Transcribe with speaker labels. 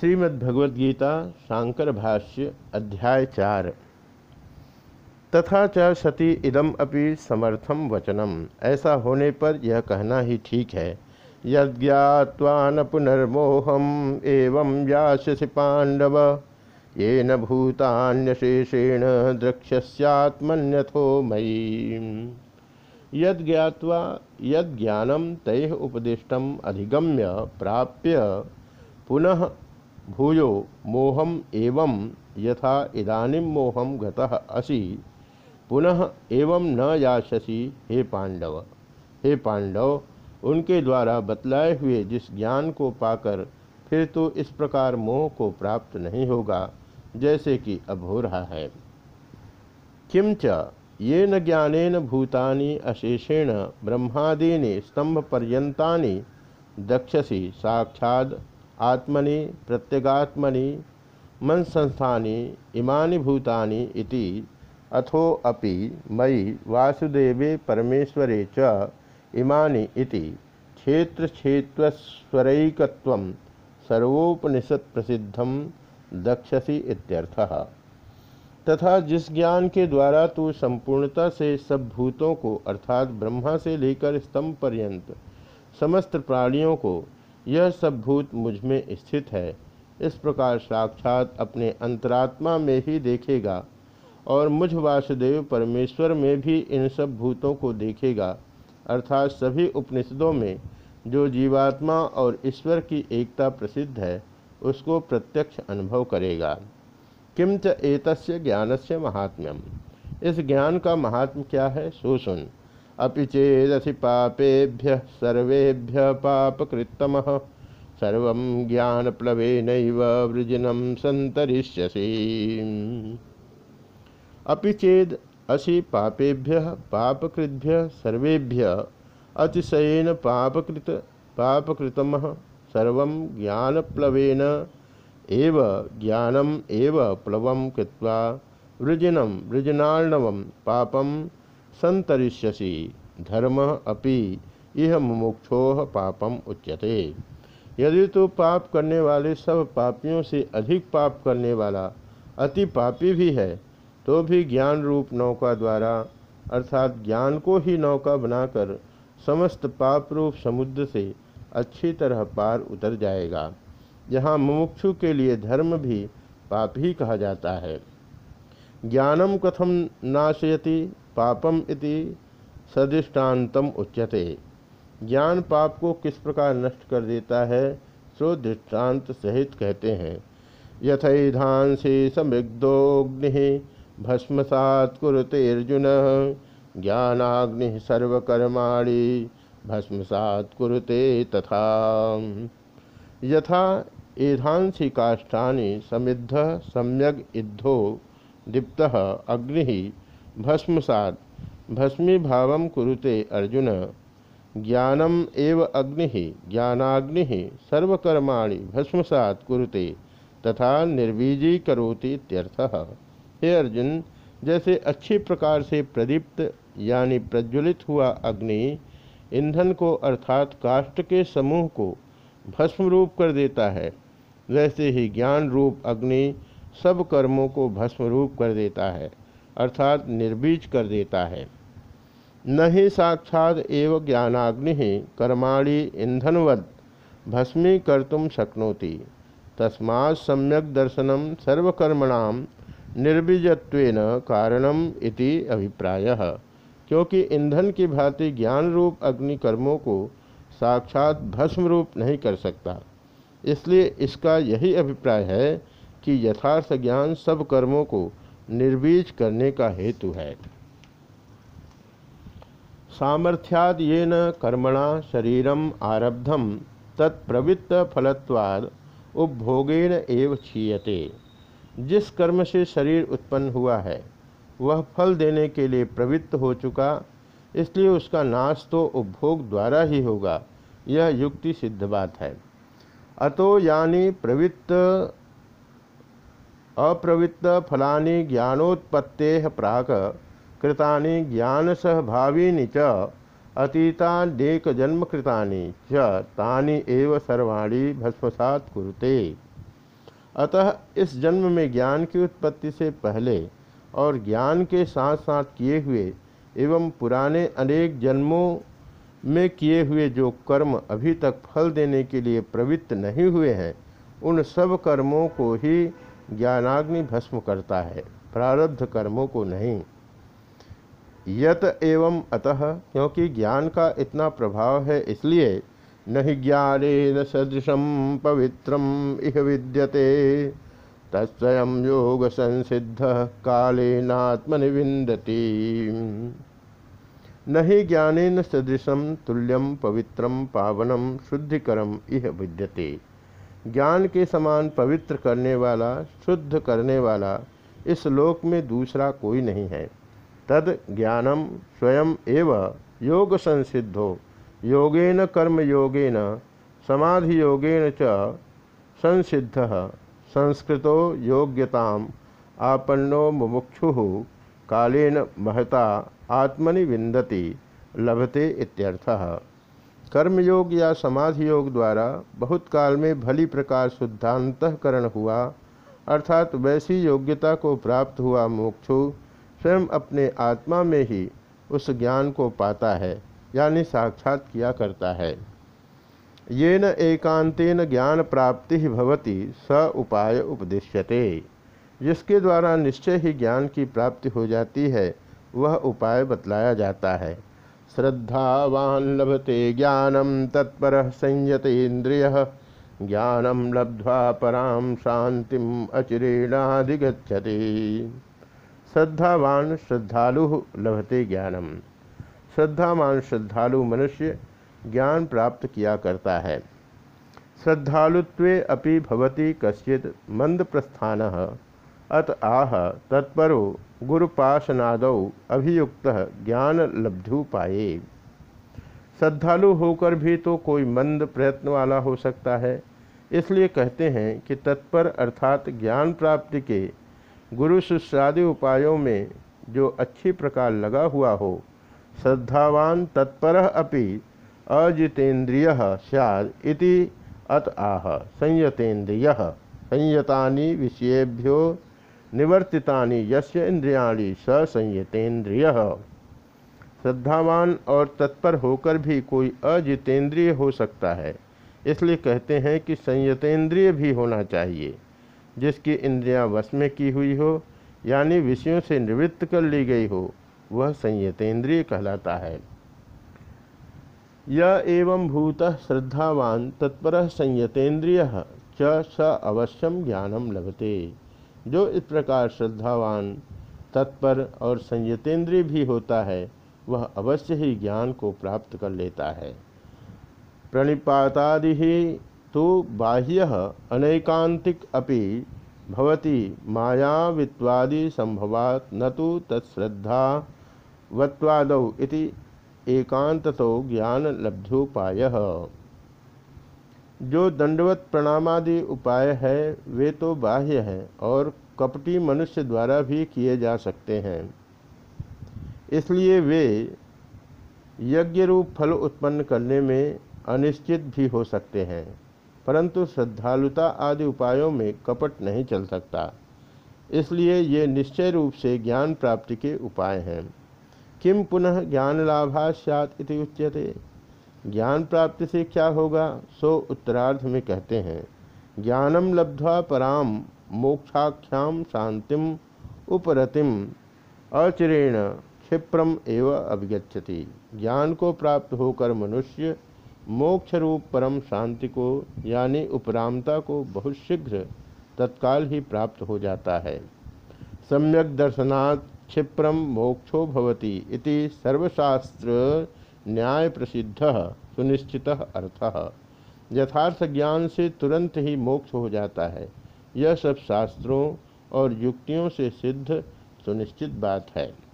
Speaker 1: श्रीमद्भगवद्गीता शांकर भाष्य अध्याय चार। तथा च सती इदम अपि समर्थम वचनम। ऐसा होने पर यह कहना ही ठीक है। यज्ञावा न पुनर्मोहम, एवं व्यासी पांडव ये न भूतान्यशेषेण द्रक्ष्यात्मन्यथो मयी। यद ज्ञावा यद ज्ञानम तय उपदिष्टम अधिगम्य प्राप्य पुनः भूयो मोहम एवं यथा इदानीं मोहम गतः असि, पुनः एवं न याशसी हे पांडव हे पांडव, उनके द्वारा बतलाए हुए जिस ज्ञान को पाकर फिर तो इस प्रकार मोह को प्राप्त नहीं होगा, जैसे कि अब हो रहा है। किंच ये न ज्ञानेन भूतानि अशेषेण ब्रह्मादीनि स्तंभपर्यंतानि दक्षसी, साक्षाद आत्मनि, प्रत्यगात्मनि मन संस्थानी इमानि भूतानि इति अथो अपि मयि वासुदेवे परमेश्वरे च इमानि इति क्षेत्र क्षेत्रस्वरैकत्वं सर्वोपनिषद प्रसिद्धम दक्षसी इत्यर्थः। तथा जिस ज्ञान के द्वारा तू संपूर्णता से सब भूतों को अर्थात ब्रह्मा से लेकर स्तंभ पर्यंत समस्त प्राणियों को यह सब भूत मुझमें स्थित है। इस प्रकार साक्षात अपने अंतरात्मा में ही देखेगा और मुझ वासुदेव परमेश्वर में भी इन सब भूतों को देखेगा। अर्थात सभी उपनिषदों में जो जीवात्मा और ईश्वर की एकता प्रसिद्ध है, उसको प्रत्यक्ष अनुभव करेगा। किंच एतस्य ज्ञानस्य महात्म्यम। इस ज्ञान का महात्म क्या है, सो सुन। अभी चेदसि पापेभ्य, सर्वेभ्य पापकृतम सर्व ज्ञान प्लवेन वृजनम संतरिष्यसि अभी चेद असि पापेभ्य पापकृभ्य सर्वेभ्य अतिशयन पापकृत, पापकृतम। सर्व ज्ञानप्लवेन एव, ज्ञानम एव प्लवम कृत्वा वृजिनम वृजनार्णवम पापम संतरिष्यसि, धर्म अपि यह मुमुक्षो पापम उच्यते। यदि तो पाप करने वाले सब पापियों से अधिक पाप करने वाला अति पापी भी है तो भी ज्ञान रूप नौका द्वारा, अर्थात ज्ञान को ही नौका बनाकर समस्त पाप रूप समुद्र से अच्छी तरह पार उतर जाएगा। यहाँ मुमुक्षु के लिए धर्म भी पाप ही कहा जाता है। ज्ञानम कथम नाशयति पापम इति सदृष्टान्तम उच्यते। ज्ञान पाप को किस प्रकार नष्ट कर देता है, सो दृष्टांत सहित कहते हैं। यथैधांसी समृग्धोग्नि भस्मसात कुरुते अर्जुन। ज्ञानाग्नि सर्वकर्माणि भस्मसात कुरुते तथा। यथा एधांसी काष्ठानि समिद्ध, सम्यग इद्धो, दीप्त, अग्नि भस्मसात। भस्मी भाव कुरुते अर्जुन, ज्ञानम एव अग्नि, ज्ञानाग्नि सर्वकर्माणि भस्मसात कुरुते, तथा निर्वीजी करोति इत्यर्थः। हे अर्जुन, जैसे अच्छी प्रकार से प्रदीप्त यानी प्रज्वलित हुआ अग्नि, ईंधन को अर्थात काष्ठ के समूह को भस्म रूप कर देता है। वैसे ही ज्ञान रूप अग्नि सब कर्मों को भस्म रूप कर देता है। अर्थात निर्बीज कर देता है। न ही साक्षात एव ज्ञानाग्नि कर्माणि ईंधनवद भस्मी कर्तुम शक्नोति। तस्मा सम्यक दर्शनम सर्वकर्मणाम निर्बीजत्वेन कारणम इति अभिप्राय। क्योंकि ईंधन की भांति ज्ञान रूप अग्नि कर्मों को साक्षात भस्म रूप नहीं कर सकता। इसलिए इसका यही अभिप्राय है कि यथार्थ ज्ञान सब कर्मों को निर्बीज करने का हेतु है। सामर्थ्याद ये न कर्मणा शरीरम आरब्धम तत्प्रवृत्त फलत्वाद उपभोगेन एव क्षीयते। जिस कर्म से शरीर उत्पन्न हुआ है, वह फल देने के लिए प्रवृत्त हो चुका, इसलिए उसका नाश तो उपभोग द्वारा ही होगा, यह युक्ति सिद्ध बात है। अतो यानी प्रवृत्त अप्रवृत्त फलानि ज्ञानोत्पत्ते प्राक, कृतानि ज्ञान सहभावीनि च अतीतानेक जन्म कृतानि तानि एव सर्वाणि भस्मसात कुरुते। अतः इस जन्म में ज्ञान की उत्पत्ति से पहले और ज्ञान के साथ साथ किए हुए एवं पुराने अनेक जन्मों में किए हुए जो कर्म अभी तक फल देने के लिए प्रवृत्त नहीं हुए हैं, उन सब कर्मों को ही ज्ञानाग्नि भस्म करता है, प्रारब्ध कर्मों को नहीं। यत एवं अतः, क्योंकि ज्ञान का इतना प्रभाव है इसलिए नहीं ज्ञान सदृशम पवित्रम इह विद्यते। तत्स्वयं योग संसिद्ध कालेनात्मनिविंदती नहीं ज्ञानेन सदृशम तुल्यम पवित्रम पावनम शुद्धिकरम इह विद्यते। ज्ञान के समान पवित्र करने वाला, शुद्ध करने वाला इस लोक में दूसरा कोई नहीं है। तद ज्ञानम स्वयं एव योग संसिद्धो। योगेन कर्म योगेन, समाधि योगेन च संसिद्ध। संस्कृतो योग्यताम आपन्नो मुमुक्षु। कालेन महता आत्मनि विंदति लभते इत्यर्थः। कर्मयोग या समाधि योग द्वारा बहुत काल में भली प्रकार शुद्धांतकरण हुआ, अर्थात वैसी योग्यता को प्राप्त हुआ मोक्षु स्वयं अपने आत्मा में ही उस ज्ञान को पाता है, यानी साक्षात किया करता है। ये न एकांतेन ज्ञान प्राप्ति भवति, स उपाय उपदिश्यते। जिसके द्वारा निश्चय ही ज्ञान की प्राप्ति हो जाती है, वह उपाय बतलाया जाता है। श्रद्धावान लभते ज्ञानम तत्पर संयतेन्द्रिय ज्ञानम लब्ध्वा पराम शांतिम अचिरेणाधिगछति श्रद्धावान श्रद्धालु लभते ज्ञानम श्रद्धावान श्रद्धालु मनुष्य ज्ञान प्राप्त किया करता है। श्रद्धालुत्वे अपि भवति मंद प्रस्थान अत आह तत्परो गुरुपाशनाद अभियुक्त ज्ञान लब्धुपाए श्रद्धालु होकर भी तो कोई मंद प्रयत्न वाला हो सकता है। इसलिए कहते हैं कि तत्पर अर्थात ज्ञान प्राप्ति के गुरु शुश्रादि उपायों में जो अच्छी प्रकार लगा हुआ हो, श्रद्धावान तत्पर अपि अजितेन्द्रिय सैद इति अत आह संयतेन्द्रिय, संयतानि विषयेभ्यो निवर्तितानि यस्य इंद्रियाणि स संयतेन्द्रिय। श्रद्धावान और तत्पर होकर भी कोई अजितेंद्रिय हो सकता है। इसलिए कहते हैं कि संयतेंद्रिय भी होना चाहिए, जिसकी इंद्रियाँ वश में की हुई हो, यानी विषयों से निवृत्त कर ली गई हो, वह संयतेंद्रिय कहलाता है। यह एवं भूत श्रद्धावान तत्पर संयतेन्द्रिय च स अवश्यम ज्ञानम लभते। जो इस प्रकार श्रद्धावान, तत्पर और संयतेंद्रिय भी होता है, वह अवश्य ही ज्ञान को प्राप्त कर लेता है। प्रणिपातादि तो बाह्य अनैकांतिक अपि भवति, मायावित्वादि संभवात न तो तत्श्रद्धा वत्वादौ इति एकांततो ज्ञान लब्धोपाय जो दंडवत प्रणामादि उपाय है, वे तो बाह्य हैं और कपटी मनुष्य द्वारा भी किए जा सकते हैं। इसलिए वे यज्ञ रूप फल उत्पन्न करने में अनिश्चित भी हो सकते हैं, परंतु श्रद्धालुता आदि उपायों में कपट नहीं चल सकता। इसलिए ये निश्चय रूप से ज्ञान प्राप्ति के उपाय हैं। किम पुनः ज्ञान लाभा इति उच्यते? ज्ञान प्राप्ति से क्या होगा? सो उत्तरार्ध में कहते हैं, ज्ञानम लब्ध्वा पराम, मोक्षाख्याम शांतिम उपरतिम, अचिरेण क्षिप्रम एव अभिगछति ज्ञान को प्राप्त होकर मनुष्य मोक्ष रूप परम शांति को, यानी उपरामता को बहुत शीघ्र तत्काल ही प्राप्त हो जाता है। सम्यक दर्शनात् क्षिप्रम मोक्षो भवति इति सर्वशास्त्र न्याय प्रसिद्ध सुनिश्चित अर्थ। यथार्थ ज्ञान से तुरंत ही मोक्ष हो जाता है। यह सब शास्त्रों और युक्तियों से सिद्ध, सुनिश्चित बात है।